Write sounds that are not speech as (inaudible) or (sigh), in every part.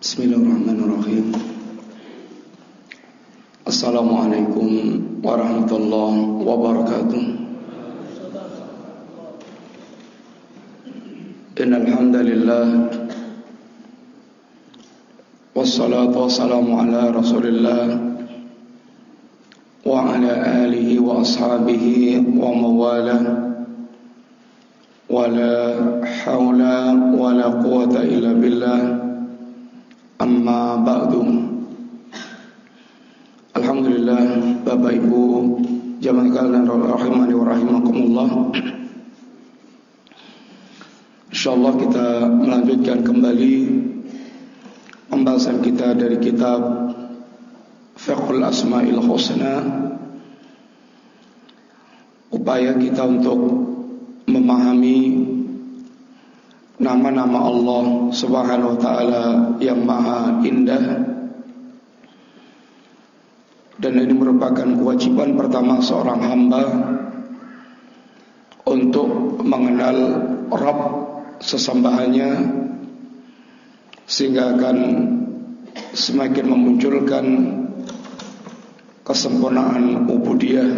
Bismillahirrahmanirrahim. Assalamualaikum warahmatullahi wabarakatuh. Innalhamdulillah. Wassalatu wassalamu ala rasulillah Wa ala alihi wa ashabihi wa mawalah Wala hawla wala quwata illa billah Amma ba'du. Alhamdulillah Bapak Ibu Jamaah kalian rahimani wa rahimakumullah. InsyaAllah kita melanjutkan kembali Pembahasan kita dari kitab Fiqhul Asma'il Husna. Upaya kita untuk memahami nama-nama Allah Subhanahu wa taala yang maha indah. Dan ini merupakan kewajiban pertama seorang hamba untuk mengenal Rabb sesembahannya sehingga akan semakin memunculkan kesempurnaan ubudiyah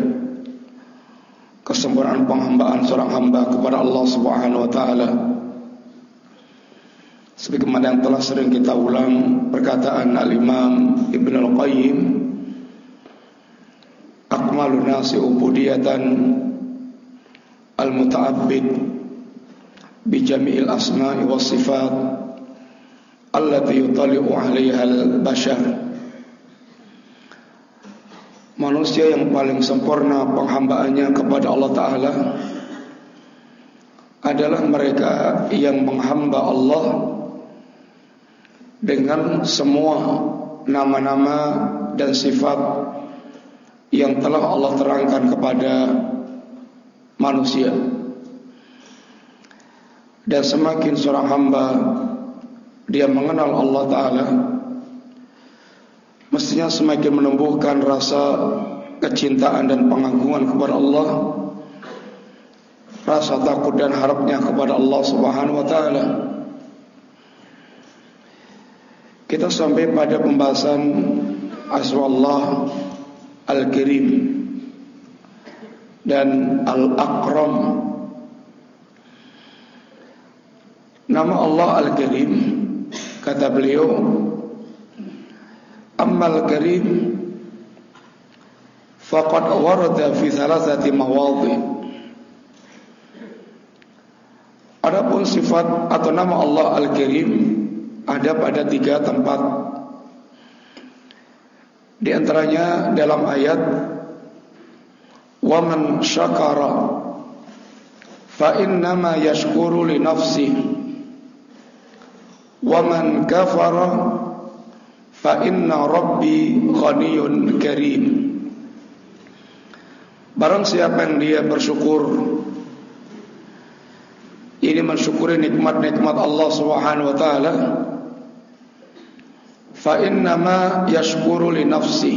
kesempurnaan penghambaan seorang hamba kepada Allah Subhanahu wa taala Sebagaimana yang telah sering kita ulang perkataan Al-Imam Ibn Al-Qayyim Akmalu nasi ubudiyatan Al-Muta'abbid Bijami'il asma'i wa sifat Allati yutali'u alaiha al-bashar. Manusia yang paling sempurna penghambaannya kepada Allah Ta'ala Adalah mereka yang menghamba Allah dengan semua nama-nama dan sifat yang telah Allah terangkan kepada manusia. Dan semakin seorang hamba dia mengenal Allah Taala, mestinya semakin menumbuhkan rasa kecintaan dan pengagungan kepada Allah, rasa takut dan harapnya kepada Allah Subhanahu Wa Taala. Kita sampai pada pembahasan Aswallah Al-Kirim Dan Al-Akram. Nama Allah Al-Kirim Kata beliau Amma Al-Kirim Faqad warada fi thalathati mawadhi Adapun sifat atau nama Allah Al-Kirim ada pada tiga tempat. Di antaranya dalam ayat wa man syakara fa innama yashkuru li nafsi. Wa man kafara fa inna rabbi ghaniyun karim. Barang siapa yang dia bersyukur ini mensyukuri nikmat-nikmat Allah Subhanahu wa taala fa inna ma yashkuru li nafsi.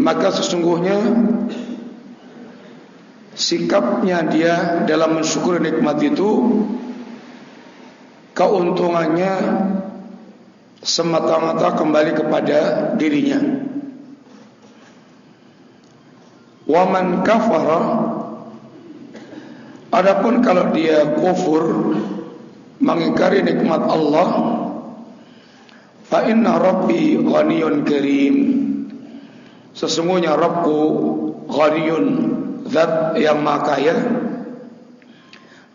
Maka sesungguhnya sikapnya dia dalam mensyukuri nikmat itu keuntungannya semata-mata kembali kepada dirinya. Wa man kafara adapun kalau dia kufur mengingkari nikmat Allah. Fa inna rabbi ghaniyun karim. Sesungguhnya Rabbku ghaniyun zat yang maha kaya.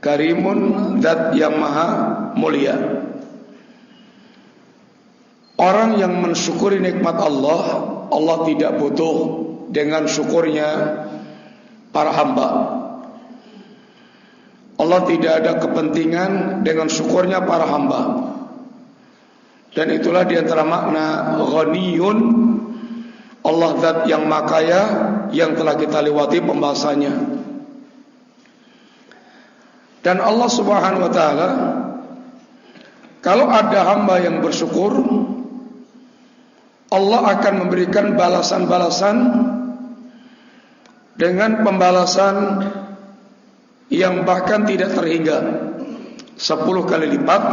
Karimun zat yang maha mulia. Orang yang mensyukuri nikmat Allah Allah tidak butuh dengan syukurnya para hamba Allah tidak ada kepentingan dengan syukurnya para hamba. Dan itulah diantara makna ghaniyun Allah zat yang makaya yang telah kita lewati pembahasannya. Dan Allah Subhanahu wa taala kalau ada hamba yang bersyukur Allah akan memberikan balasan-balasan dengan pembalasan yang bahkan tidak terhingga. Sepuluh kali lipat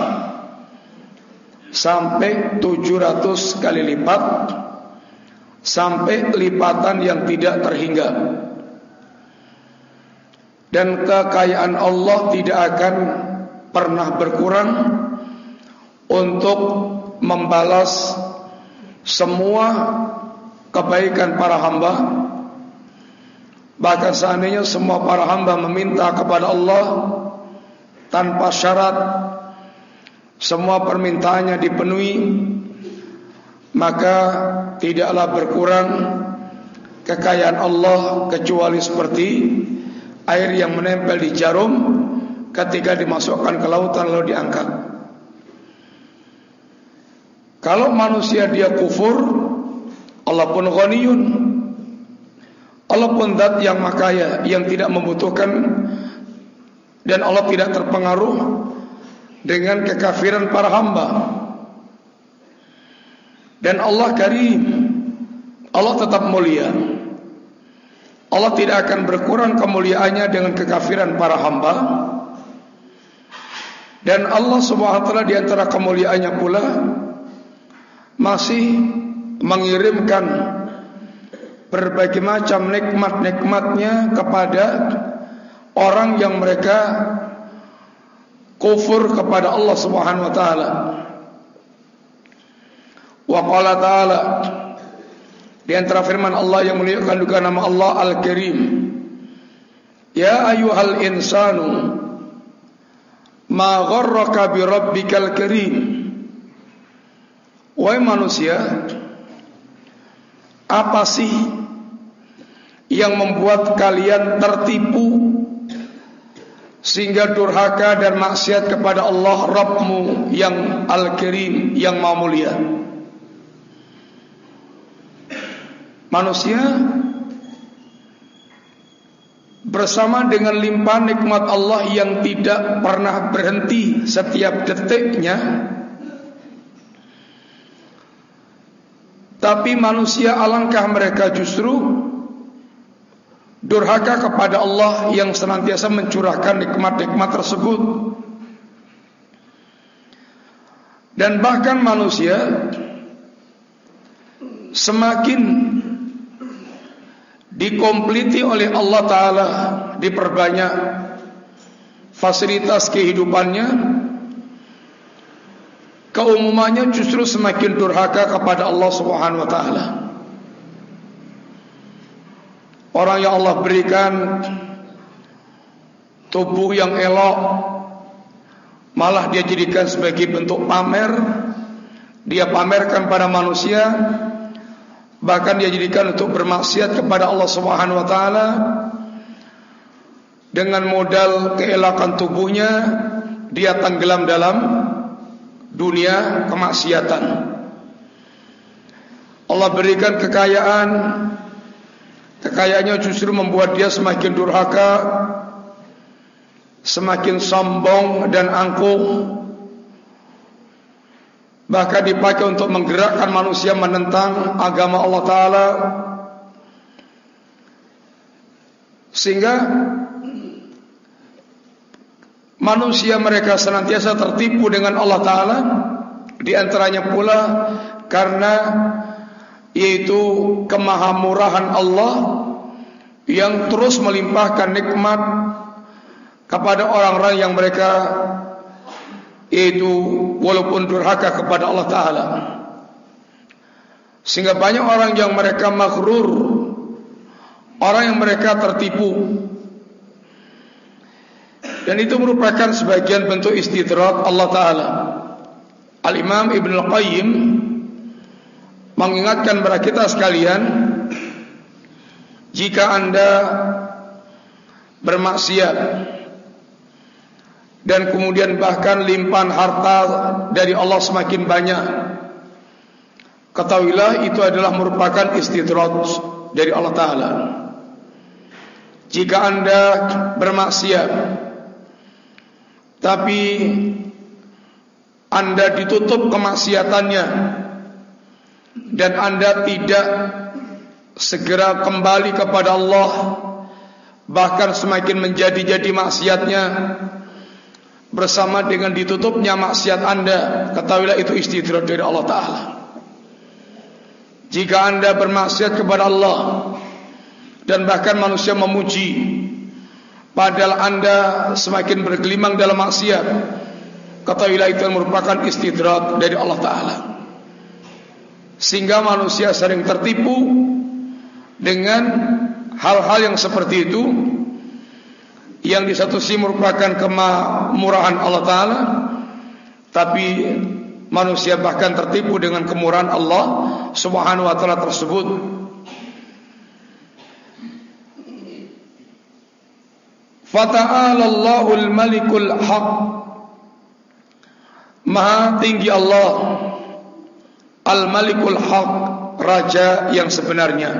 sampai 700 kali lipat sampai lipatan yang tidak terhingga. Dan kekayaan Allah tidak akan pernah berkurang untuk membalas semua kebaikan para hamba bahkan seandainya semua para hamba meminta kepada Allah tanpa syarat semua permintaannya dipenuhi maka tidaklah berkurang kekayaan Allah kecuali seperti air yang menempel di jarum ketika dimasukkan ke lautan lalu diangkat. Kalau manusia dia kufur, Allah pun ghaniyun. Allah pun zat yang makaya, yang tidak membutuhkan dan Allah tidak terpengaruh dengan kekafiran para hamba. Dan Allah karim, Allah tetap mulia. Allah tidak akan berkurang kemuliaannya dengan kekafiran para hamba. Dan Allah Subhanahu wa taala di antara kemuliaannya pula masih mengirimkan berbagai macam nikmat-nikmatnya kepada orang yang mereka kufur kepada Allah Subhanahu wa taala. Wa qala ta'ala di antara firman Allah yang menyebutkan juga nama Allah Al-Karim. Ya ayyuhal insanu ma gharraka bi rabbikal karim. Wahai manusia, apa sih yang membuat kalian tertipu sehingga durhaka dan maksiat kepada Allah Rabbmu yang Al-Karim yang Maha Mulia? manusia bersama dengan limpahan nikmat Allah yang tidak pernah berhenti setiap detiknya tapi manusia alangkah mereka justru durhaka kepada Allah yang senantiasa mencurahkan nikmat-nikmat tersebut. Dan bahkan manusia semakin dikompliti oleh Allah Ta'ala diperbanyak fasilitas kehidupannya keumumannya justru semakin durhaka kepada Allah Subhanahu Wa Ta'ala orang yang Allah berikan tubuh yang elok malah dia jadikan sebagai bentuk pamer. Dia pamerkan pada manusia bahkan dia jadikan untuk bermaksiat kepada Allah Subhanahu wa taala dengan modal keelakan tubuhnya dia tenggelam dalam dunia kemaksiatan. Allah berikan kekayaan kekayaannya justru membuat dia semakin durhaka semakin sombong dan angkuh. Bahkan dipakai untuk menggerakkan manusia menentang agama Allah Taala. Sehingga manusia mereka senantiasa tertipu dengan Allah Taala. Di antaranya pula karena yaitu kemahamurahan Allah yang terus melimpahkan nikmat kepada orang-orang yang mereka itu walaupun durhaka kepada Allah Taala. Sehingga banyak orang yang mereka makhrur, orang yang mereka tertipu. Dan itu merupakan sebagian bentuk istidrak Allah Taala. Al Imam Ibn Al Qayyim mengingatkan kepada kita sekalian, jika anda bermaksiat dan kemudian bahkan limpahan harta dari Allah semakin banyak. Ketahuilah itu adalah merupakan istidraj dari Allah Taala. Jika anda bermaksiat, tapi anda ditutup kemaksiatannya dan anda tidak segera kembali kepada Allah, bahkan semakin menjadi-jadi maksiatnya, bersama dengan ditutupnya maksiat anda ketahuilah itu istidraj dari Allah Ta'ala. Jika anda bermaksiat kepada Allah dan bahkan manusia memuji padahal anda semakin bergelimang dalam maksiat ketahuilah itu merupakan istidraj dari Allah Ta'ala sehingga manusia sering tertipu dengan hal-hal yang seperti itu yang di satu sisi merupakan kemurahan Allah Ta'ala tapi manusia bahkan tertipu dengan kemurahan Allah Subhanahu Wa Ta'ala tersebut. Fata'ala Allahul Malikul Haq. Maha tinggi Allah Al-Malikul Haq Raja yang sebenarnya.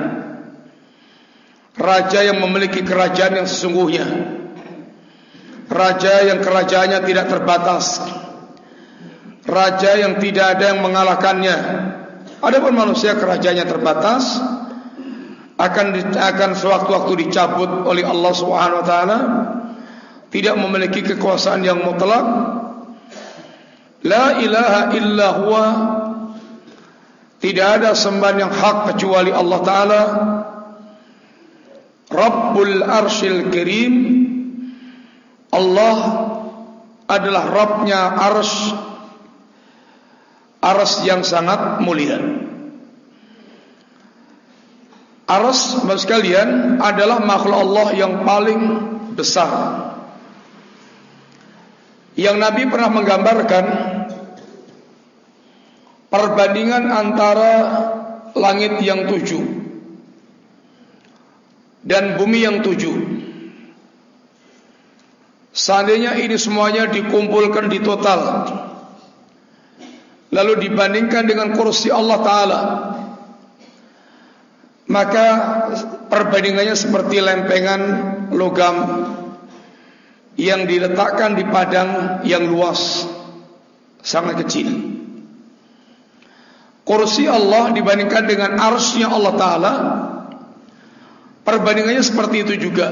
Raja yang memiliki kerajaan yang sesungguhnya. Raja yang kerajaannya tidak terbatas. Raja yang tidak ada yang mengalahkannya. Adapun manusia kerajaannya terbatas. Akan akan sewaktu-waktu dicabut oleh Allah Subhanahu wa taala. Tidak memiliki kekuasaan yang mutlak. La ilaha illa huwa tidak ada sembahan yang hak kecuali Allah taala. Rabbul Arsyil Karim Allah adalah Rabbnya Ars Ars yang sangat mulia. Ars sekalian adalah makhluk Allah yang paling besar. Yang Nabi pernah menggambarkan Perbandingan antara langit yang tujuh Dan bumi yang tujuh. Seandainya ini semuanya dikumpulkan di total Lalu dibandingkan dengan kursi Allah Ta'ala Maka perbandingannya seperti lempengan logam Yang diletakkan di padang yang luas Sangat kecil Kursi Allah dibandingkan dengan arsnya Allah Ta'ala Perbandingannya seperti itu juga.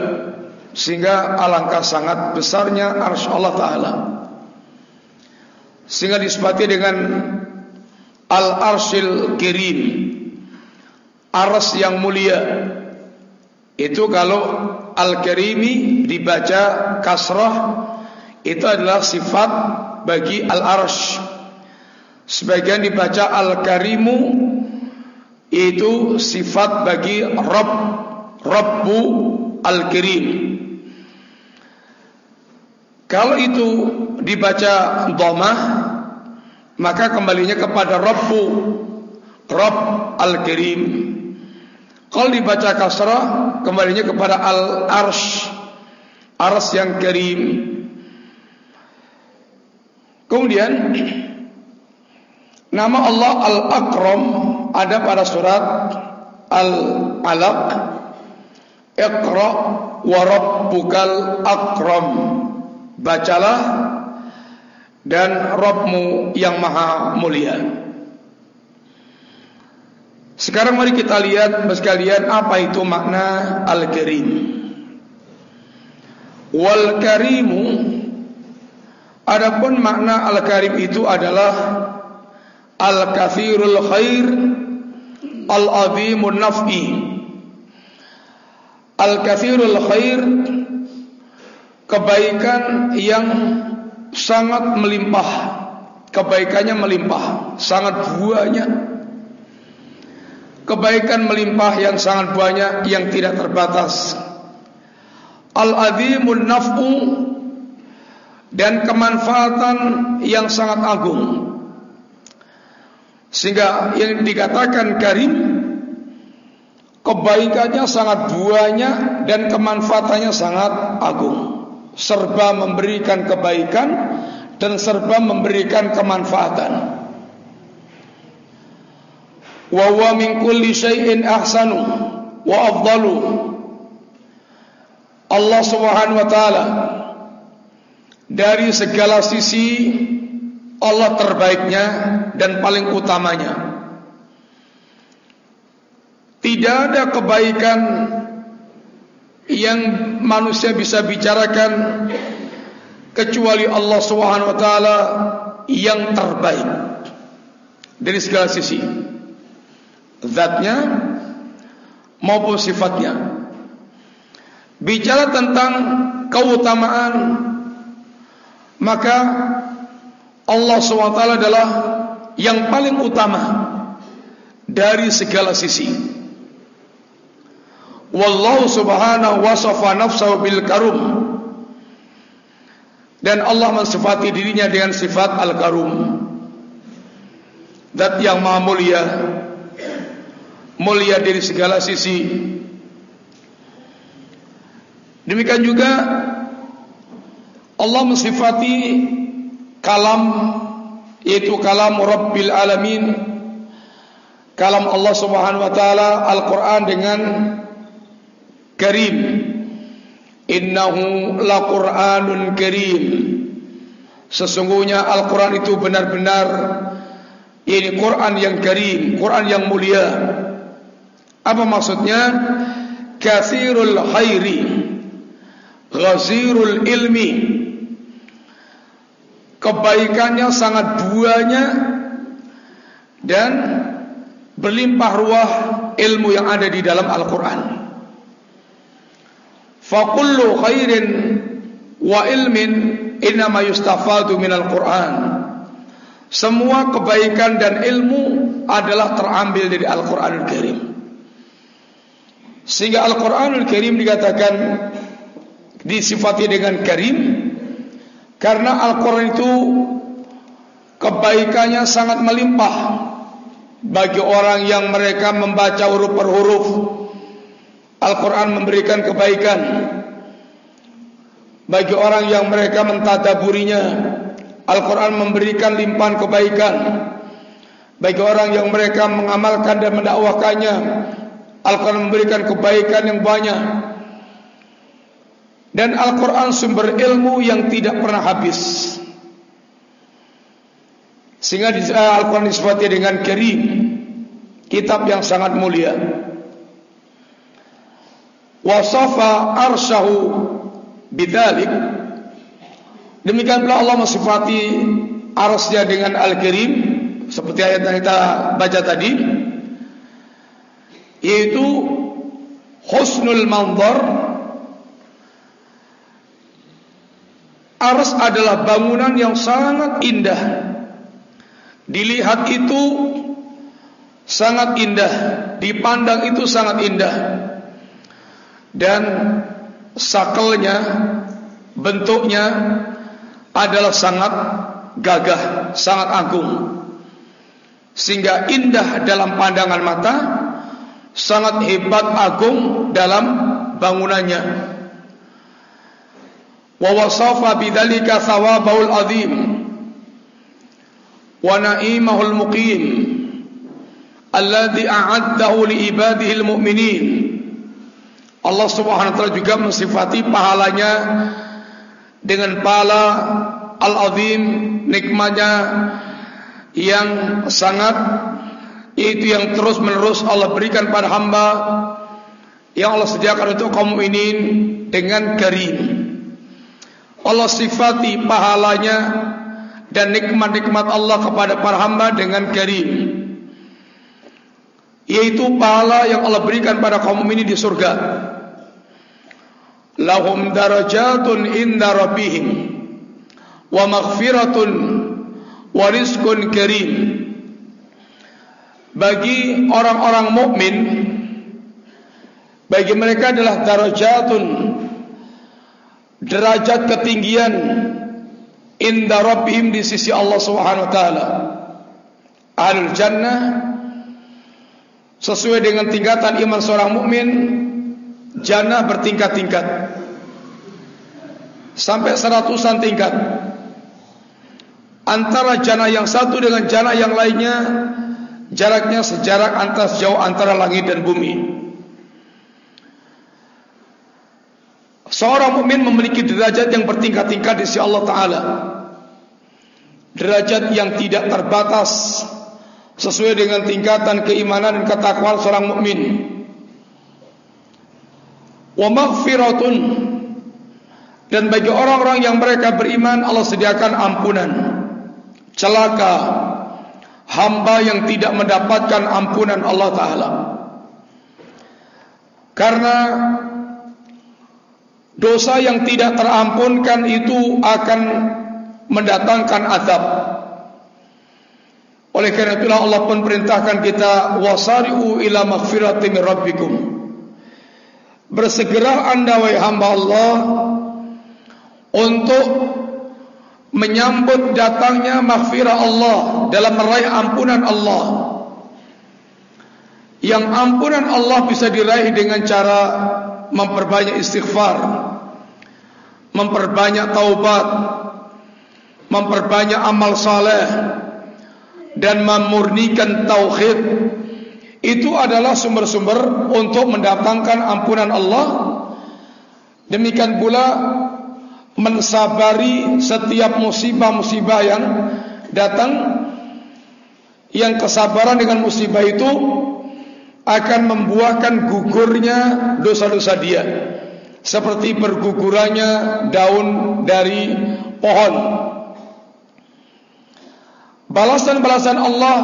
Sehingga alangkah sangat besarnya arsy Allah taala. Sehingga disebati dengan al arsyil kirim ars yang mulia. Itu kalau al karimi dibaca kasrah itu adalah sifat bagi al arsy sebagian dibaca al karimu itu sifat bagi rabb rabbu al kirim kalau itu dibaca dhamma maka kembalinya kepada Rabbu Rabb Al-Karim. Kalau dibaca kasrah kembalinya kepada Al-Arsh Arsh yang Karim. Kemudian nama Allah Al-Akram ada pada surat Al-Alaq Iqra wa rabbukal akram bacalah dan Robmu yang maha mulia. Sekarang mari kita lihat sekalian apa itu makna Al-Karim. Wal Karimu Adapun makna Al-Karim itu adalah Al-Kathirul Khair Al-Azimun Naf'i. Al-Kathirul Khair kebaikan yang sangat melimpah. Kebaikannya melimpah sangat banyak. Kebaikan melimpah yang sangat banyak yang tidak terbatas. Al-azimun naf'u dan kemanfaatan yang sangat agung sehingga yang dikatakan karim kebaikannya sangat banyak dan kemanfaatannya sangat agung serba memberikan kebaikan dan serba memberikan kemanfaatan. Wa huwa min kulli syai'in ahsanu wa afdalu. Allah Subhanahu wa taala dari segala sisi Allah terbaiknya dan paling utamanya. Tidak ada kebaikan yang manusia bisa bicarakan kecuali Allah Subhanahu wa taala yang terbaik. Dari segala sisi. Zatnya maupun sifatnya. Bicara tentang keutamaan maka Allah SWT adalah yang paling utama dari segala sisi. Wallahu subhanahu wa safa nafsahu bil karum. Dan Allah mensifati dirinya dengan sifat Al-Karum Zat yang maha mulia. Mulia dari segala sisi. Demikian juga Allah mensifati Kalam Yaitu kalam Rabbil Alamin. Kalam Allah subhanahu wa ta'ala Al-Quran dengan Karim. Innahu la Qur'anun karim. Sesungguhnya Al-Quran itu benar-benar Ini Quran yang karim Quran yang mulia. Apa maksudnya? Kathirul khairi Ghazirul ilmi Kebaikannya sangat buahnya Dan Berlimpah ruah ilmu yang ada di dalam Al-Quran Fakullu khairin wa ilmin innama yustafadu minal Qur'an. Semua kebaikan dan ilmu adalah terambil dari Al-Qur'anul Karim. Sehingga Al-Qur'anul Karim dikatakan disifati dengan karim karena Al-Qur'an itu kebaikannya sangat melimpah bagi orang yang mereka membaca huruf per huruf Al-Quran memberikan kebaikan bagi orang yang mereka mentadaburinya. Al-Quran memberikan limpahan kebaikan bagi orang yang mereka mengamalkan dan mendakwakannya. Al-Quran memberikan kebaikan yang banyak. Dan Al-Quran sumber ilmu yang tidak pernah habis. Sehingga eh, Al-Quran disebutnya dengan kerim. Kitab yang sangat mulia wasafa arsyahu bidzalik demikian pula Allah mensifati arsy dengan al-karim seperti ayat yang kita baca tadi yaitu husnul manzar ars adalah bangunan yang sangat indah. Dilihat itu sangat indah. Dipandang itu sangat indah. Dan sakelnya bentuknya adalah sangat gagah, sangat agung. Sehingga indah dalam pandangan mata sangat hebat agung dalam bangunannya thawabaul azim wa na'imahul muqim alladhi a'addahu li ibadihi al-mu'minin Allah Subhanahu wa taala juga mensifati pahalanya dengan pahala al-azim nikmatnya yang sangat itu yang terus menerus Allah berikan pada hamba yang Allah sediakan untuk kaum mukminin dengan karim. Allah sifati pahalanya dan nikmat-nikmat Allah kepada para hamba dengan karim. Yaitu pahala yang Allah berikan pada kaum mukminin di surga lahum darajatun inda rabbihim wa maghfiratun wa rizqun karim bagi orang-orang mukmin bagi mereka adalah darajatun derajat ketinggian inda rabbihim di sisi Allah Subhanahu wa taala. Al jannah sesuai dengan tingkatan iman seorang mukmin jannah bertingkat-tingkat. Sampai seratusan tingkat. Antara jannah yang satu dengan jannah yang lainnya jaraknya sejarak antara jauh antara langit dan bumi seorang mukmin memiliki derajat yang bertingkat-tingkat di sisi Allah taala. Derajat yang tidak terbatas sesuai dengan tingkatan keimanan dan ketakwaan seorang mukmin. Wa maghfiratun. Dan bagi orang-orang yang mereka beriman Allah sediakan ampunan. Celaka. Hamba yang tidak mendapatkan ampunan Allah Ta'ala. Karena Dosa yang tidak terampunkan itu akan mendatangkan azab Oleh kerana itulah Allah pun perintahkan kita Wasari'u ila maghfirati min rabbikum Bersegera anda wahai hamba Allah untuk menyambut datangnya maghfirah Allah dalam meraih ampunan Allah. Yang ampunan Allah bisa diraih dengan cara memperbanyak istighfar, memperbanyak taubat, memperbanyak amal saleh dan memurnikan tauhid. Itu adalah sumber-sumber untuk mendatangkan ampunan Allah. Demikian pula mensabari setiap musibah-musibah yang datang yang kesabaran dengan musibah itu akan membuahkan gugurnya dosa-dosa dia. Seperti bergugurannya daun dari pohon. Balasan-balasan Allah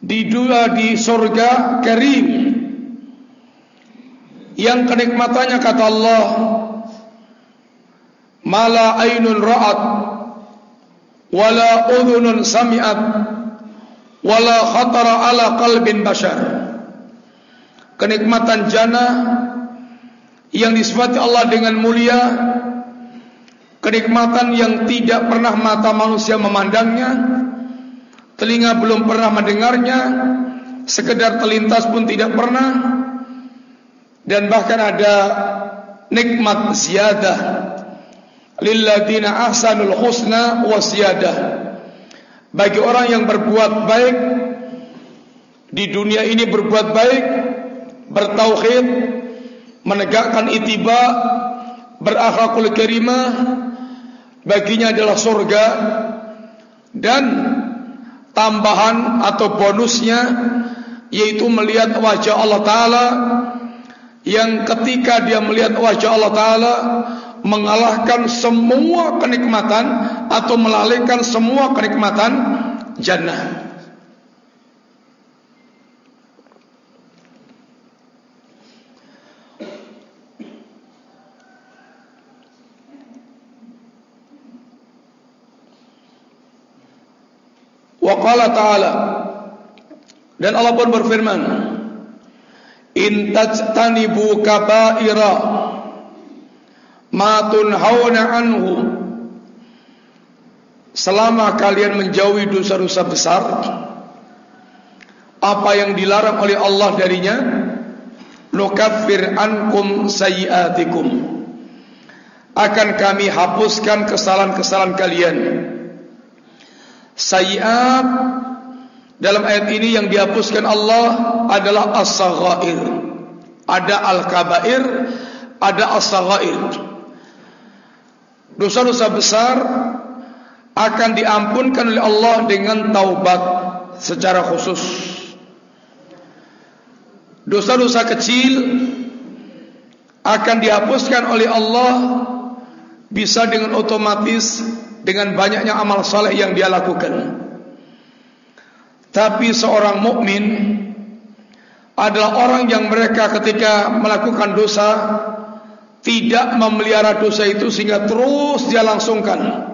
di dua di surga karim. Yang kenikmatannya kata Allah mala ainun ra'at wala udhunun sami'at wala khatara ala qalbin bashar. Kenikmatan jannah yang disifati Allah dengan mulia kenikmatan yang tidak pernah mata manusia memandangnya telinga belum pernah mendengarnya sekedar terlintas pun tidak pernah dan bahkan ada nikmat ziyadah. Lilladina ahsanul husna wa siyadah bagi orang yang berbuat baik di dunia ini berbuat baik bertauhid menegakkan itiba berakhlakul karimah baginya adalah surga dan tambahan atau bonusnya yaitu melihat wajah Allah taala yang ketika dia melihat wajah Allah taala mengalahkan semua kenikmatan atau melalaikan semua kenikmatan jannah. Wa qala ta'ala dan Allah pun berfirman in tajtanibu kaba'ira ma tunhauna anhu selama kalian menjauhi dosa-dosa besar apa yang dilarang oleh Allah darinya? Nukaffir ankum sayiatikum. Akan kami hapuskan kesalahan-kesalahan kalian. Sayiat dalam ayat ini yang dihapuskan Allah adalah as-saghair. Ada al-kabair ada as-saghair. Dosa-dosa besar akan diampunkan oleh Allah dengan taubat secara khusus. Dosa-dosa kecil akan dihapuskan oleh Allah bisa dengan otomatis dengan banyaknya amal saleh yang dia lakukan. Tapi seorang mukmin adalah orang yang mereka ketika melakukan dosa tidak memelihara dosa itu sehingga terus dia langsungkan.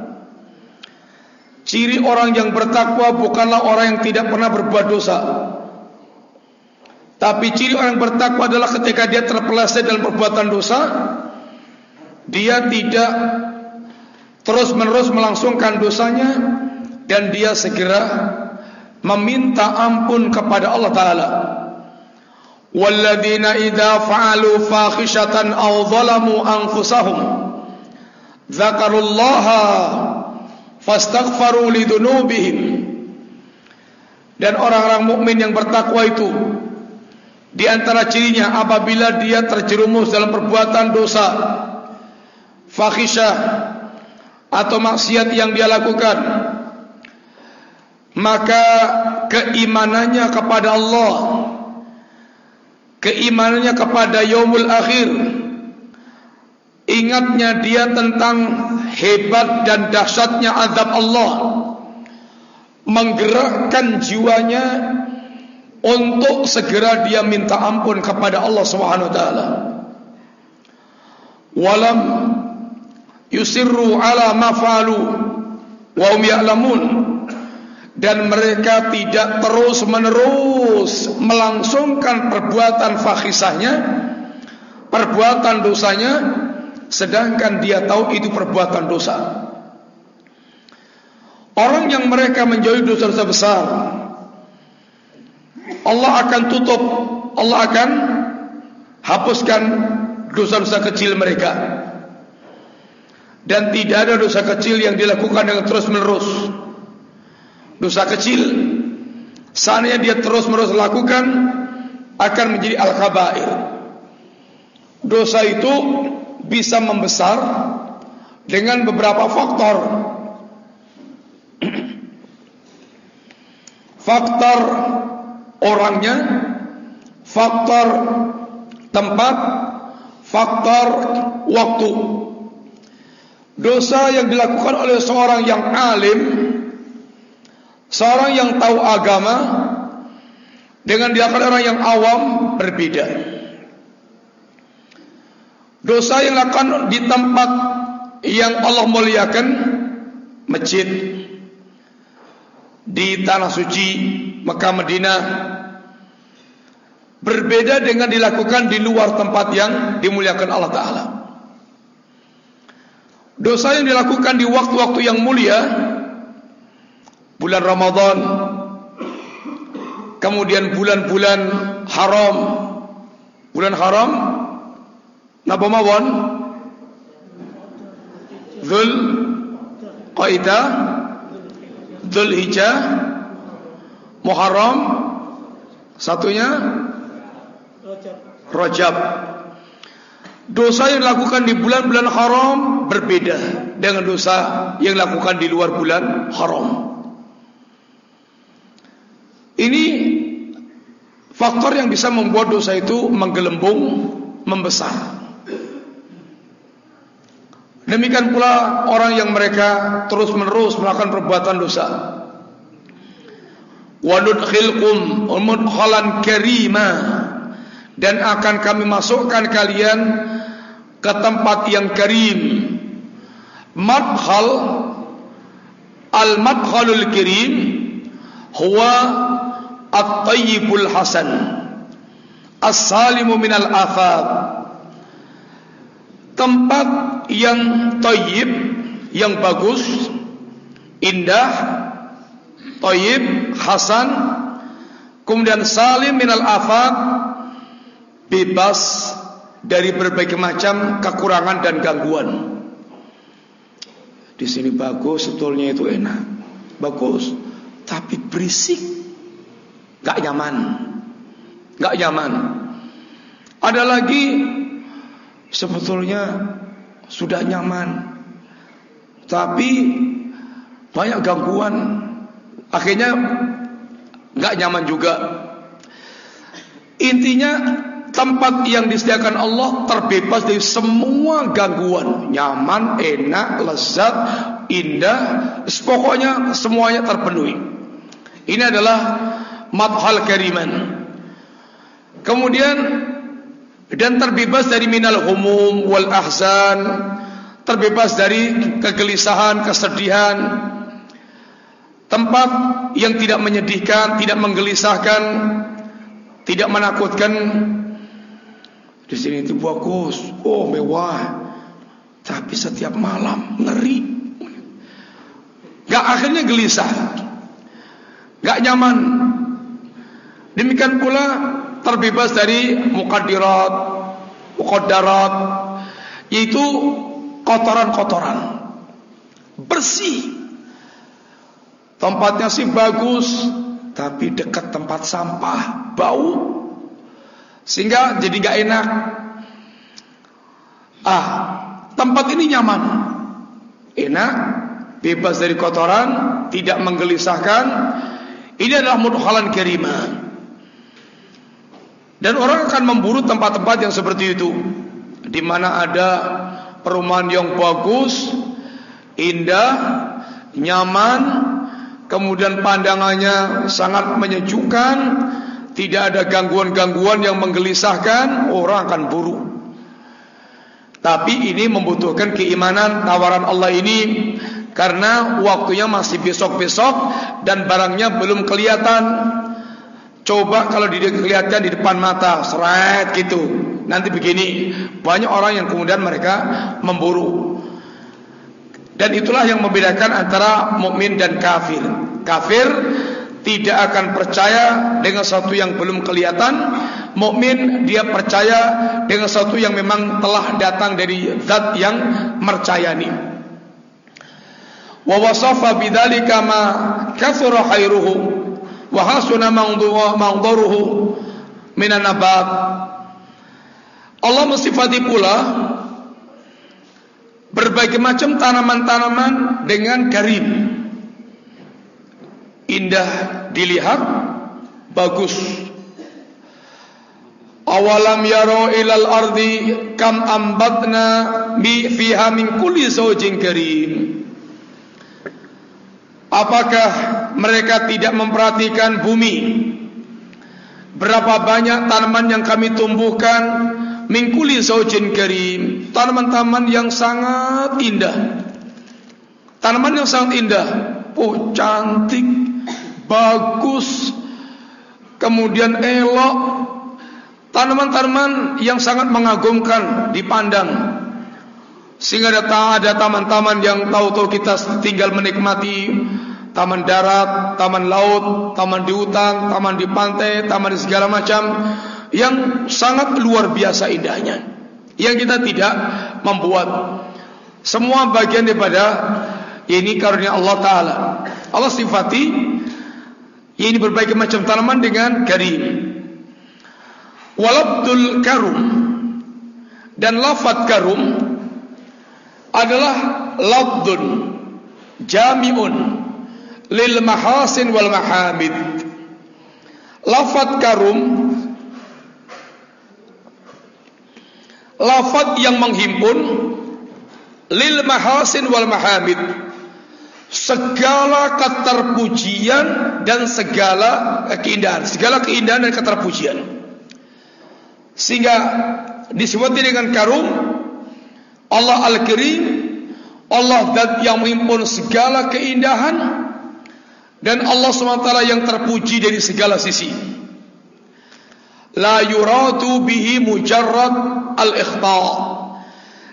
Ciri orang yang bertakwa bukanlah orang yang tidak pernah berbuat dosa. Tapi ciri orang yang bertakwa adalah ketika dia terpeleset dalam perbuatan dosa, dia tidak terus-menerus melangsungkan dosanya dan dia segera meminta ampun kepada Allah taala. Walladzina idza fa'alu fakhishatan aw anfusahum dzakarullaha fastaghfaru lidunubihim dan orang-orang mukmin yang bertakwa itu di antara cirinya apabila dia terjerumus dalam perbuatan dosa fakhisyah atau maksiat yang dia lakukan maka keimanannya kepada Allah keimanannya kepada yaumul akhir ingatnya dia tentang hebat dan dahsyatnya azab Allah. Menggerakkan jiwanya untuk segera dia minta ampun kepada Allah Subhanahu wa taala. Walam yusirru ala ma fa'alu wa ya'lamun. Dan mereka tidak terus menerus melangsungkan perbuatan fakhisahnya perbuatan dosanya sedangkan dia tahu itu perbuatan dosa. Orang yang mereka menjauhi dosa-dosa besar Allah akan tutup Allah akan hapuskan dosa-dosa kecil mereka. Dan tidak ada dosa kecil yang dilakukan dengan terus menerus dosa kecil seandainya dia terus menerus lakukan akan menjadi al-kabair. Dosa itu bisa membesar dengan beberapa faktor (clears throat) faktor orangnya faktor tempat faktor waktu dosa yang dilakukan oleh seorang yang alim Seorang yang tahu agama dengan dilakukan orang yang awam berbeda. Dosa yang dilakukan di tempat yang Allah muliakan masjid. Di tanah suci Mekah Madinah. Berbeda dengan dilakukan di luar tempat yang dimuliakan Allah Taala. Dosa yang dilakukan di waktu-waktu yang mulia bulan Ramadan. Kemudian bulan-bulan haram. Bulan haram napa mawon Dzul Qaidah Dzul Hijjah Muharram satunya Rajab Dosa yang dilakukan di bulan-bulan haram berbeda dengan dosa yang dilakukan di luar bulan haram. Ini faktor yang bisa membuat dosa itu menggelembung, membesar. Demikian pula orang yang mereka terus-menerus melakukan perbuatan dosa. Wa nudkhilkum mudkhalan karima dan akan kami masukkan kalian ke tempat yang karim. Madkhal al-madkhalul karim huwa At-Tayyibul Hasan As-Salimu Minal Afad Tempat yang Tayyib Yang bagus Indah Tayyib Hasan Kemudian Salim Minal Afad Bebas Dari berbagai macam kekurangan dan gangguan. Di sini bagus Sebetulnya itu enak. Bagus. Tapi berisik. Gak nyaman. Gak nyaman. Ada lagi Sebetulnya Sudah nyaman. Tapi Banyak gangguan. Akhirnya Gak nyaman juga. Intinya Tempat yang disediakan Allah Terbebas dari semua gangguan. Nyaman, enak, lezat Indah. Pokoknya semuanya terpenuhi. Ini adalah madhal kariman. Kemudian dan terbebas dari minal humum wal ahzan terbebas dari kegelisahan kesedihan. Tempat yang tidak menyedihkan tidak menggelisahkan tidak menakutkan. Di sini itu bagus. Oh mewah. Tapi setiap malam ngeri. Gak akhirnya gelisah. Gak nyaman. Demikian pula terbebas dari mukadirat, mukadarat, yaitu kotoran-kotoran. Bersih. Tempatnya sih bagus, tapi dekat tempat sampah, bau. Sehingga jadi gak enak. Ah, tempat ini nyaman. Enak, bebas dari kotoran, tidak menggelisahkan. Ini adalah mudkhalan karimah. Dan orang akan memburu tempat-tempat yang seperti itu di mana ada perumahan yang bagus, indah, nyaman, kemudian pandangannya sangat menyejukkan, tidak ada gangguan-gangguan yang menggelisahkan, orang akan buru. Tapi ini membutuhkan keimanan tawaran Allah ini karena waktunya masih besok-besok dan barangnya belum kelihatan. Coba kalau dilihatkan di depan mata, seret gitu. Nanti begini, banyak orang yang kemudian mereka memburu. Dan itulah yang membedakan antara mukmin dan kafir. Kafir tidak akan percaya dengan sesuatu yang belum kelihatan. Mukmin dia percaya dengan sesuatu yang memang telah datang dari zat yang mercayani. Wa wasafa bidzalika ma khairuhu wa hasuna manduruhu minan nabat. Allah mensifati pula berbagai macam tanaman-tanaman dengan karim indah dilihat bagus. Awalam yaro ilal ardi kam ambatna bi fiha min kulli zawjin karim apakah mereka tidak memperhatikan bumi? Berapa banyak tanaman yang kami tumbuhkan? Mingkuli zaujin karim tanaman-tanaman yang sangat indah. Tanaman yang sangat indah. Oh cantik bagus kemudian elok. Tanaman-tanaman yang sangat mengagumkan dipandang sehingga ada ada taman-taman yang tahu-tahu kita tinggal menikmati. Taman darat, taman laut, taman di hutan, taman di pantai, taman di segala macam yang sangat luar biasa indahnya. Yang kita tidak membuat. Semua bagian daripada ini karunia Allah Taala. Allah sifati ini berbagai macam tanaman dengan karim walabdul karum dan lafad karum adalah labdun jami'un lil mahasin wal mahamid. Lafad karum lafaz yang menghimpun lil mahasin wal mahamid. Segala keterpujian dan segala keindahan segala keindahan dan keterpujian. Sehingga disebut dengan karum Allah Al-Karim Allah yang menghimpun segala keindahan dan Allah SWT yang terpuji dari segala sisi la yuradu bihi mujarrad al-ikhta.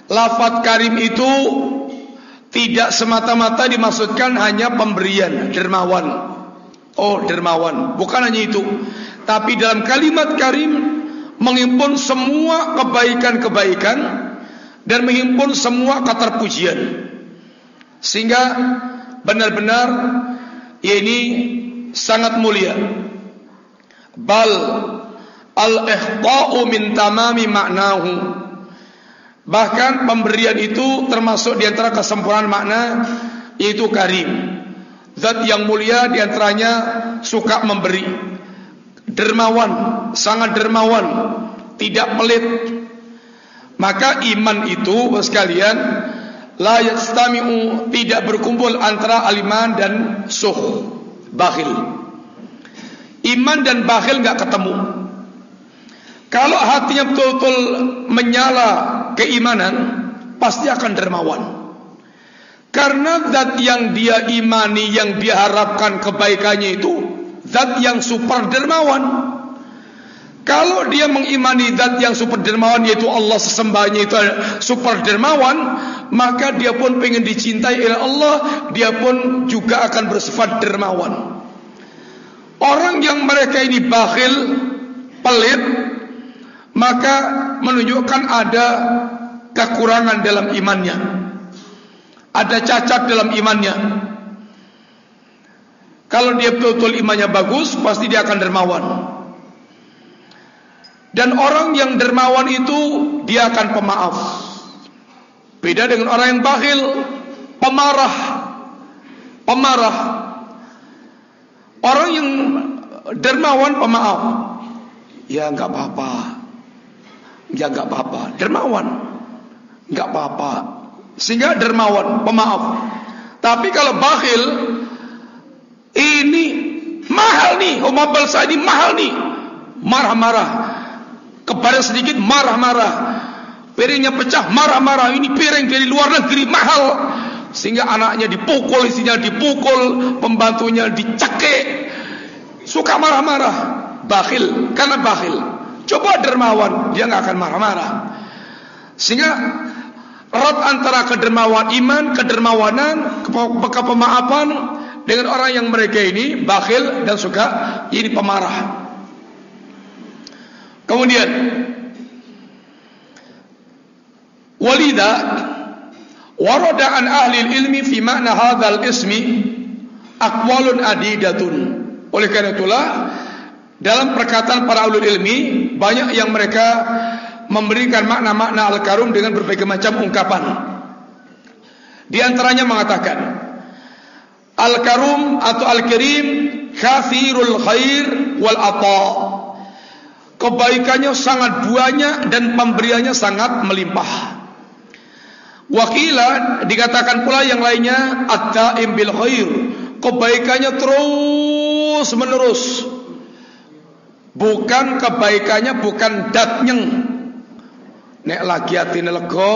Lafaz karim itu tidak semata-mata dimaksudkan hanya pemberian dermawan. Oh, dermawan, bukan hanya itu. Tapi dalam kalimat karim menghimpun semua kebaikan-kebaikan dan menghimpun semua keterpujian. Sehingga benar-benar ini sangat mulia. Bal Al-ihta'u min tamami maknahu Bahkan pemberian itu termasuk di antara kesempurnaan makna Yaitu karim Zat yang mulia di antaranya suka memberi Dermawan, sangat dermawan Tidak pelit Maka iman itu sekalian La yastami'u tidak berkumpul antara aliman dan suh Bakhil Iman dan bakhil enggak ketemu kalau hatinya betul-betul menyala keimanan, pasti akan dermawan. Karena zat yang dia imani, yang dia harapkan kebaikannya itu, zat yang super dermawan. Kalau dia mengimani zat yang super dermawan, yaitu Allah sesembahnya itu super dermawan, maka dia pun ingin dicintai oleh Allah, dia pun juga akan bersifat dermawan. Orang yang mereka ini bakhil, pelit, maka menunjukkan ada kekurangan dalam imannya. Ada cacat dalam imannya. Kalau dia betul-betul imannya bagus pasti dia akan dermawan dan orang yang dermawan itu dia akan pemaaf beda dengan orang yang bakhil pemarah pemarah orang yang dermawan pemaaf ya enggak apa-apa Ya enggak apa-apa, dermawan. Enggak apa-apa. Sehingga dermawan, pemaaf. Tapi kalau bakhil ini mahal nih, humabal saya ini mahal nih. Marah-marah. Kepada sedikit marah-marah. Piringnya pecah, marah-marah. Ini piring dari luar negeri mahal. Sehingga anaknya dipukul, isinya dipukul, pembantunya dicekik. Suka marah-marah. Bakhil, karena bakhil. Coba dermawan, dia enggak akan marah-marah. Sehingga Rat antara kedermawan iman, kedermawanan, kepemaafan dengan orang yang mereka ini bakhil dan suka ini pemarah. Kemudian walida warada an ahli ilmi fi makna hadzal ismi aqwalun adidatun. Oleh karena itulah dalam perkataan para ulul ilmi banyak yang mereka memberikan makna-makna Al-Karum dengan berbagai macam ungkapan. Di antaranya mengatakan Al-Karum atau Al-Karim kathirul khair wal ata. Kebaikannya sangat banyak dan pemberiannya sangat melimpah. Wakila dikatakan pula yang lainnya at-taim bil khair. Kebaikannya terus menerus. Bukan kebaikannya bukan datnyeng Nek lagi atine lega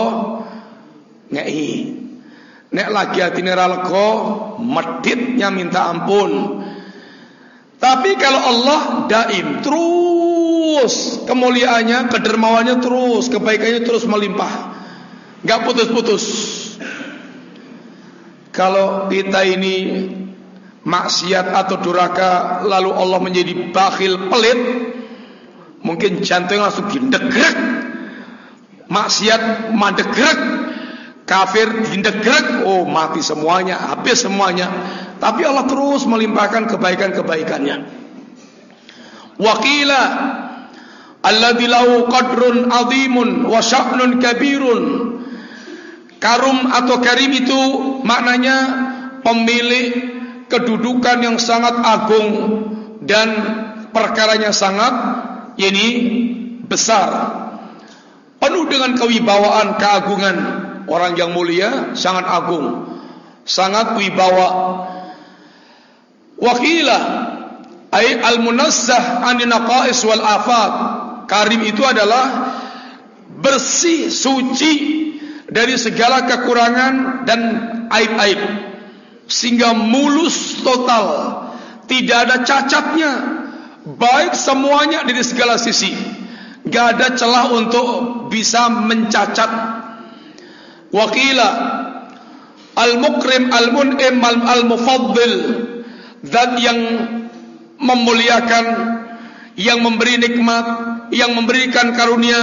ngei. Nek lagi atine ra lega meditnya minta ampun. Tapi kalau Allah daim terus kemuliaannya, kedermawannya terus, kebaikannya terus melimpah. Enggak putus-putus. Kalau kita ini maksiat atau duraka lalu Allah menjadi bakhil pelit, mungkin jantung langsung gindegrek maksiat mandegrek kafir dindegrek oh mati semuanya habis semuanya. Tapi Allah terus melimpahkan kebaikan-kebaikannya. Waqila alladzi lahu qadrun azimun wa sya'nun kabirun. Karum atau karim itu maknanya pemilik kedudukan yang sangat agung dan perkaranya sangat ini besar. Penuh dengan kewibawaan keagungan orang yang mulia sangat agung sangat wibawa. Wakila ay al munazzah an naqais wal afat karim itu adalah bersih suci dari segala kekurangan dan aib-aib. Sehingga mulus total. Tidak ada cacatnya. Baik semuanya dari segala sisi. Gak ada celah untuk bisa mencacat. Wakila al-mukrim al-mun'im al-mufaddil zat yang memuliakan yang memberi nikmat yang memberikan karunia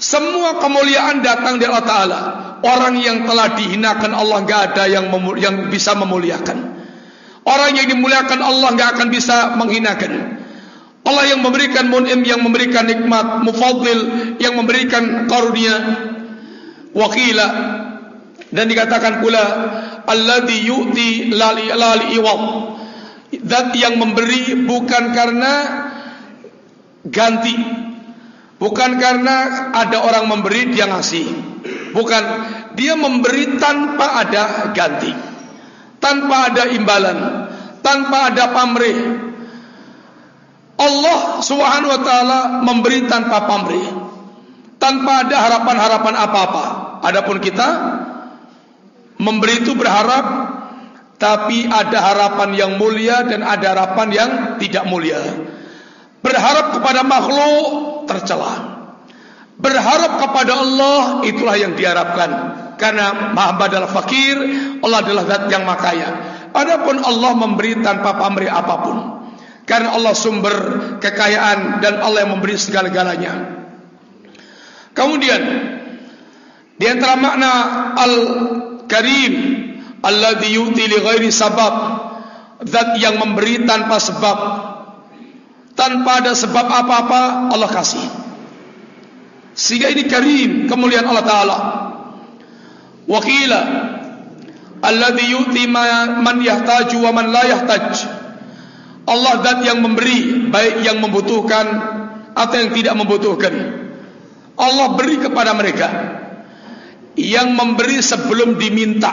semua kemuliaan datang dari Allah Taala. Orang yang telah dihinakan Allah gak ada yang yang bisa memuliakan. Orang yang dimuliakan Allah gak akan bisa menghinakan. Allah yang memberikan mun'im yang memberikan nikmat mufaddil yang memberikan karunia wakila dan dikatakan pula alladhi yu'ti lali lali iwam zat yang memberi bukan karena ganti bukan karena ada orang memberi dia ngasih bukan dia memberi tanpa ada ganti tanpa ada imbalan tanpa ada pamrih Allah Subhanahu wa taala memberi tanpa pamrih. Tanpa ada harapan-harapan apa-apa. Adapun kita memberi itu berharap tapi ada harapan yang mulia dan ada harapan yang tidak mulia. Berharap kepada makhluk tercela. Berharap kepada Allah itulah yang diharapkan. Karena Maha Badal Fakir, Allah adalah zat yang makaya. Adapun Allah memberi tanpa pamrih apapun. Karena Allah sumber kekayaan dan Allah yang memberi segala-galanya. Kemudian di antara makna al-karim alladhi yu'ti li ghairi sabab zat yang memberi tanpa sebab tanpa ada sebab apa-apa Allah kasih. Sehingga ini karim kemuliaan Allah taala. Wakila alladhi yu'ti man yahtaju wa man la yahtaj. Allah zat yang memberi baik yang membutuhkan atau yang tidak membutuhkan. Allah beri kepada mereka. Yang memberi sebelum diminta.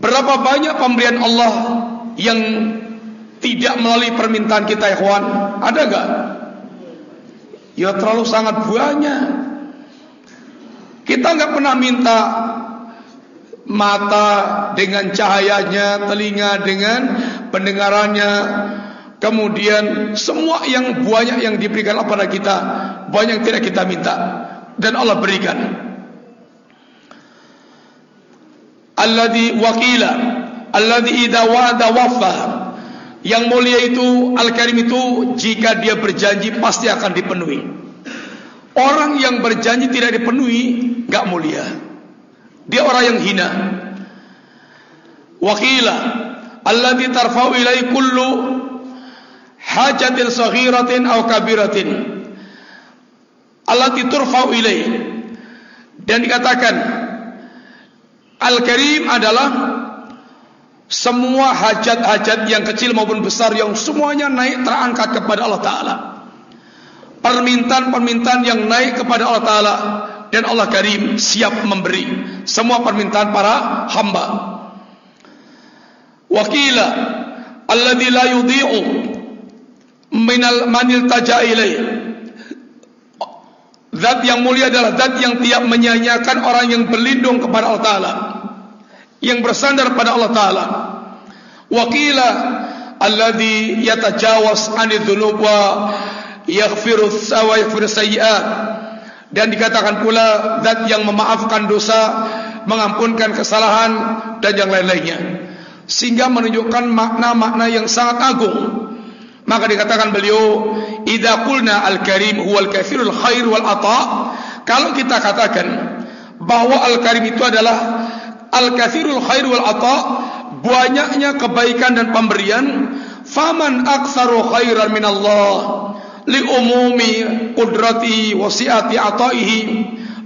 Berapa banyak pemberian Allah yang tidak melalui permintaan kita, ikhwan? Ada enggak? Ya terlalu sangat banyak. Kita enggak pernah minta mata dengan cahayanya, telinga dengan pendengarannya, kemudian semua yang banyak yang diberikan kepada kita, banyak yang tidak kita minta dan Allah berikan. Alladhi wakila, alladhi idza wa'ada wafa. Yang mulia itu Al-Karim itu jika dia berjanji pasti akan dipenuhi. Orang yang berjanji tidak dipenuhi enggak mulia. Dia orang yang hina. Wakila alladhi tarfa'u ilai kullu hajatin saghiratin aw kabiratin. Allati turfa'u ilai. Dan dikatakan Al-Karim adalah semua hajat-hajat yang kecil maupun besar yang semuanya naik terangkat kepada Allah Ta'ala. Permintaan-permintaan yang naik kepada Allah Ta'ala dan Allah Karim siap memberi semua permintaan para hamba. Wakila alladhi la yudhi'u minal manil taja'ilai Zat yang mulia adalah zat yang tiap menyanyiakan orang yang berlindung kepada Allah Ta'ala. Yang bersandar pada Allah Ta'ala. Wakila Alladhi yatajawas anidhunub wa yaghfiru sawa yaghfiru sayi'at Dan dikatakan pula zat yang memaafkan dosa Mengampunkan kesalahan dan yang lain-lainnya. Sehingga menunjukkan makna-makna yang sangat agung Maka dikatakan beliau, "Idza qulna al-karim huwal kathirul khair wal ata." Kalau kita katakan bahwa al-karim itu adalah al-kathirul khair wal ata, banyaknya kebaikan dan pemberian, faman aktsaru khairan min Allah li umumi qudrati wa si'ati ataihi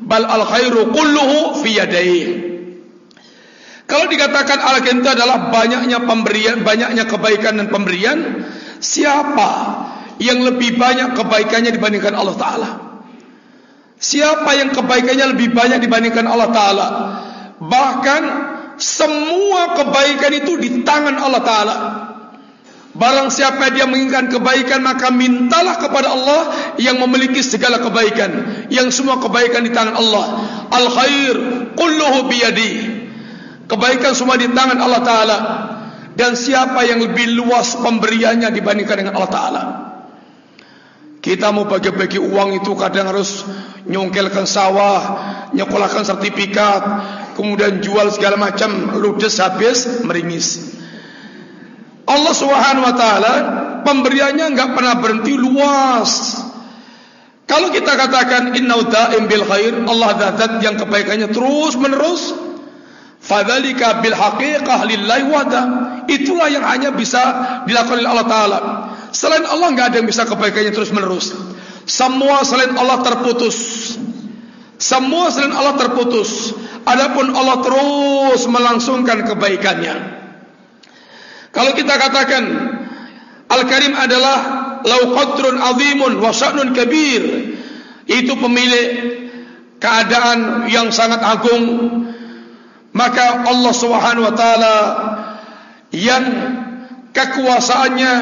bal al khairu kulluhu fi yadayhi. Kalau dikatakan al-karim itu adalah banyaknya pemberian, banyaknya kebaikan dan pemberian, Siapa yang lebih banyak kebaikannya dibandingkan Allah Ta'ala? Siapa yang kebaikannya lebih banyak dibandingkan Allah Ta'ala? Bahkan semua kebaikan itu di tangan Allah Ta'ala. Barang siapa dia menginginkan kebaikan Maka mintalah kepada Allah Yang memiliki segala kebaikan. Yang semua kebaikan di tangan Allah. Al-khair Kulluhu biyadi. Kebaikan semua di tangan Allah Ta'ala dan siapa yang lebih luas pemberiannya dibandingkan dengan Allah Ta'ala? Kita mau bagi-bagi uang itu kadang harus nyongkelkan sawah nyekolahkan sertifikat kemudian jual segala macam ludes habis meringis. Allah Subhanahu wa taala pemberiannya enggak pernah berhenti luas. Kalau kita katakan inna da'im bil khair Allah zat yang kebaikannya terus menerus fadzalika bil haqiqah lillahi wahda itulah yang hanya bisa dilakukan oleh Allah taala. Selain Allah enggak ada yang bisa kebaikannya terus menerus semua selain Allah terputus. Semua selain Allah terputus. Adapun Allah terus melangsungkan kebaikannya. Kalau kita katakan Al-Karim adalah lau qadrun azimun wa sya'nun kabir. Itu pemilik keadaan yang sangat agung maka Allah Subhanahu wa taala yang kekuasaannya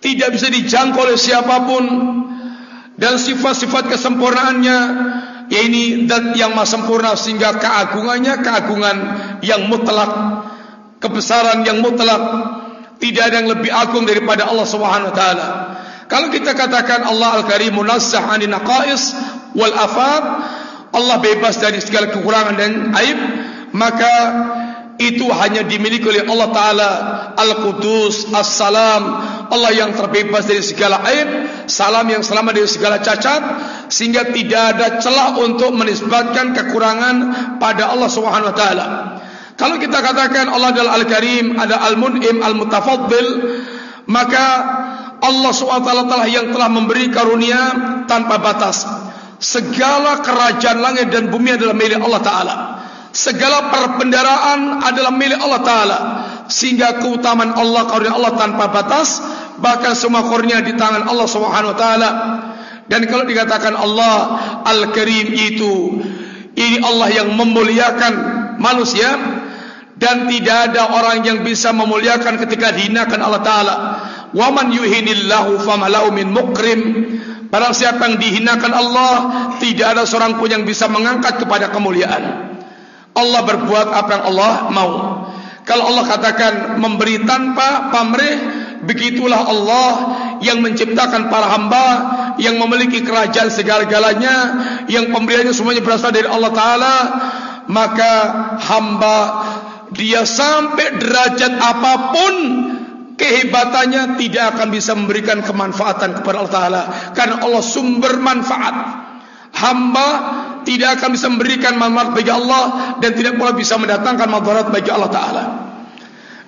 tidak bisa dijangkau oleh siapapun dan sifat-sifat kesempurnaannya ini dan yang maha sempurna sehingga keagungannya keagungan yang mutlak kebesaran yang mutlak tidak ada yang lebih agung daripada Allah Subhanahu wa taala. Kalau kita katakan Allah Al-Karim munazzah 'anil naqais wal afat Allah bebas dari segala kekurangan dan aib maka itu hanya dimiliki oleh Allah Ta'ala. Al-Qudus, As-Salam Allah yang terbebas dari segala aib Salam yang selamat dari segala cacat Sehingga tidak ada celah untuk menisbatkan kekurangan pada Allah SWT Kalau kita katakan Allah adalah Al-Karim Ada Al-Mun'im, Al-Mutafaddil Maka Allah SWT telah yang telah memberi karunia tanpa batas segala kerajaan langit dan bumi adalah milik Allah Ta'ala. Segala perbendaraan adalah milik Allah Ta'ala. Sehingga keutamaan Allah karunia Allah tanpa batas. Bahkan semua kurnia di tangan Allah Subhanahu Wa Ta'ala. Dan kalau dikatakan Allah Al-Karim itu ini Allah yang memuliakan manusia. Dan tidak ada orang yang bisa memuliakan ketika dihinakan Allah Taala. Wa man yuhinillahu famalau min mukrim. Barang siapa yang dihinakan Allah, tidak ada seorang pun yang bisa mengangkat kepada kemuliaan. Allah berbuat apa yang Allah mau. Kalau Allah katakan memberi tanpa pamrih, begitulah Allah yang menciptakan para hamba yang memiliki kerajaan segala-galanya yang pemberiannya semuanya berasal dari Allah taala maka hamba dia sampai derajat apapun kehebatannya tidak akan bisa memberikan kemanfaatan kepada Allah taala. Karena Allah sumber manfaat. Hamba tidak akan bisa memberikan manfaat bagi Allah dan tidak pula bisa mendatangkan madarat bagi Allah taala.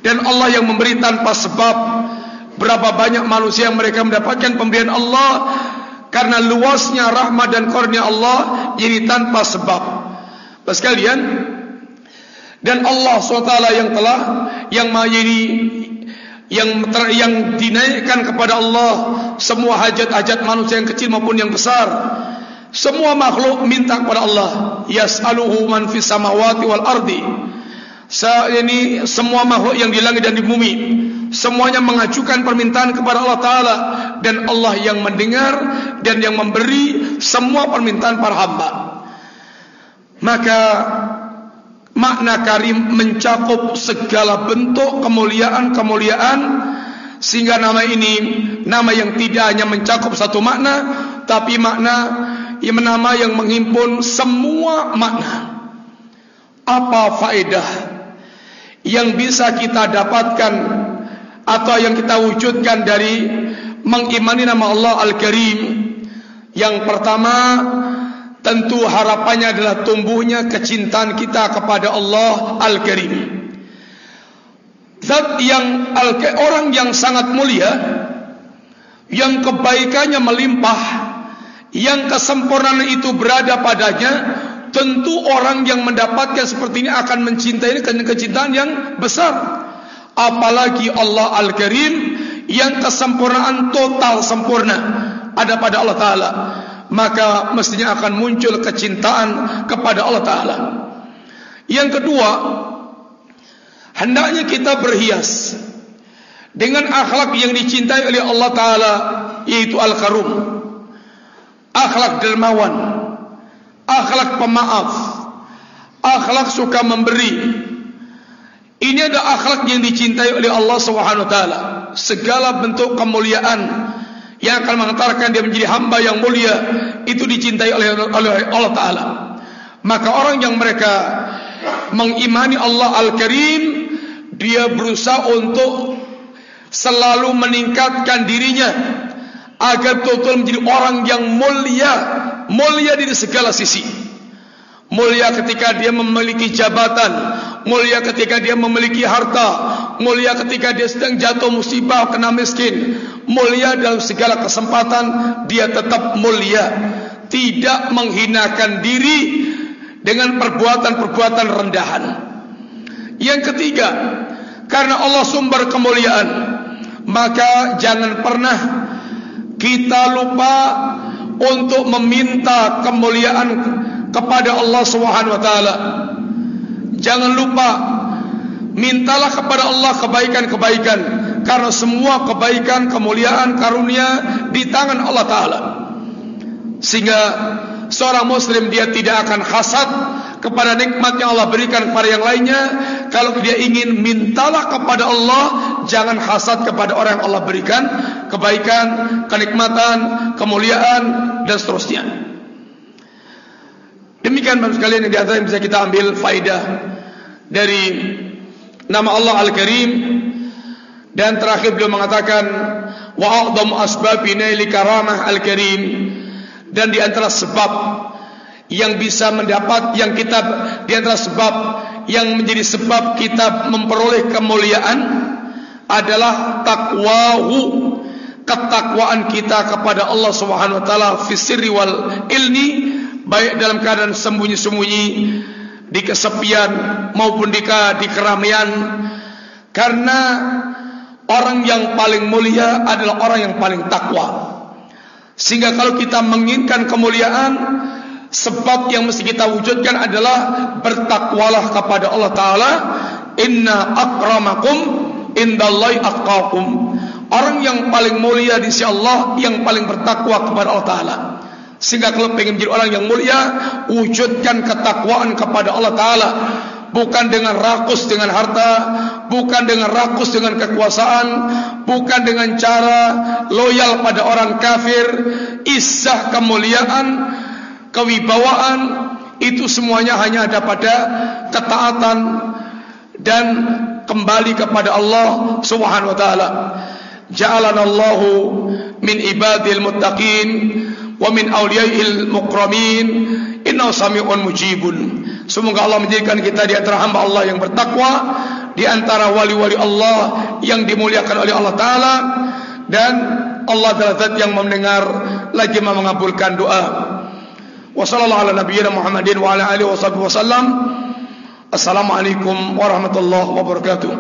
Dan Allah yang memberi tanpa sebab Berapa banyak manusia yang mereka mendapatkan pemberian Allah. Karena luasnya rahmat dan kurnia Allah jadi tanpa sebab. Bapak sekalian, dan Allah SWT yang telah yang jadi yang ter, yang dinaikkan kepada Allah semua hajat-hajat manusia yang kecil maupun yang besar. Semua makhluk minta kepada Allah. Yas'aluhu man fis samawati wal ardi. Sa ini semua makhluk yang di langit dan di bumi semuanya mengajukan permintaan kepada Allah Taala dan Allah yang mendengar dan yang memberi semua permintaan para hamba. Maka makna karim mencakup segala bentuk kemuliaan-kemuliaan sehingga nama ini nama yang tidak hanya mencakup satu makna tapi makna yang nama yang menghimpun semua makna. Apa faedah yang bisa kita dapatkan atau yang kita wujudkan dari mengimani nama Allah Al-Karim yang pertama tentu harapannya adalah tumbuhnya kecintaan kita kepada Allah Al-Karim. Zat yang orang yang sangat mulia yang kebaikannya melimpah yang kesempurnaan itu berada padanya tentu orang yang mendapatkan seperti ini akan mencintai ini kecintaan yang besar. Apalagi Allah Al-Karim yang kesempurnaan total sempurna ada pada Allah Taala maka mestinya akan muncul kecintaan kepada Allah Taala. Yang kedua hendaknya kita berhias dengan akhlak yang dicintai oleh Allah Taala yaitu Al-Karum. Akhlak dermawan akhlak pemaaf akhlak suka memberi. Ini adalah akhlak yang dicintai oleh Allah Subhanahu taala. Segala bentuk kemuliaan yang akan mengantarkan dia menjadi hamba yang mulia itu dicintai oleh Allah taala. Maka orang yang mereka mengimani Allah Al-Karim dia berusaha untuk selalu meningkatkan dirinya agar betul-betul menjadi orang yang mulia, mulia di segala sisi. Mulia ketika dia memiliki jabatan, mulia ketika dia memiliki harta, mulia ketika dia sedang jatuh musibah kena miskin, mulia dalam segala kesempatan dia tetap mulia, tidak menghinakan diri dengan perbuatan-perbuatan rendahan. Yang ketiga, karena Allah sumber kemuliaan, maka jangan pernah kita lupa untuk meminta kemuliaan kepada Allah Subhanahu wa taala. Jangan lupa mintalah kepada Allah kebaikan-kebaikan karena semua kebaikan, kemuliaan, karunia di tangan Allah taala. Sehingga seorang muslim dia tidak akan hasad kepada nikmat yang Allah berikan kepada yang lainnya kalau dia ingin mintalah kepada Allah jangan hasad kepada orang yang Allah berikan kebaikan, kenikmatan, kemuliaan dan seterusnya. Demikian bapak sekalian yang di antara yang bisa kita ambil faidah dari nama Allah Al-Karim. Dan terakhir beliau mengatakan wa a'dham asbabina li karamah Al-Karim. Dan di antara sebab yang bisa mendapat yang kita di antara sebab yang menjadi sebab kita memperoleh kemuliaan adalah takwahu ketakwaan kita kepada Allah Subhanahu wa taala fi sirri wal ilni baik dalam keadaan sembunyi-sembunyi di kesepian maupun di, di keramaian. Karena orang yang paling mulia adalah orang yang paling takwa. Sehingga kalau kita menginginkan kemuliaan Sebab yang mesti kita wujudkan adalah Bertakwalah kepada Allah Ta'ala. Inna akramakum Indallahi atqakum. Orang yang paling mulia di sisi Allah Yang paling bertakwa kepada Allah Ta'ala Sehingga kalau ingin menjadi orang yang mulia Wujudkan ketakwaan kepada Allah Ta'ala. Bukan dengan rakus dengan harta Bukan dengan rakus dengan kekuasaan Bukan dengan cara loyal pada orang kafir. Isah kemuliaan Kewibawaan Itu semuanya hanya ada pada ketaatan Dan kembali kepada Allah Subhanahu wa ta'ala. Ja'alanallahu min ibadil muttaqin Wa min awliyail mukramin Inna sami'un mujibun. Semoga Allah menjadikan kita di antara hamba Allah yang bertakwa Di antara wali-wali Allah yang dimuliakan oleh Allah Ta'ala Dan Allah adalah zat yang mendengar Lagi mengabulkan doa. Wassalamualaikum warahmatullahi wabarakatuh Assalamualaikum warahmatullahi wabarakatuh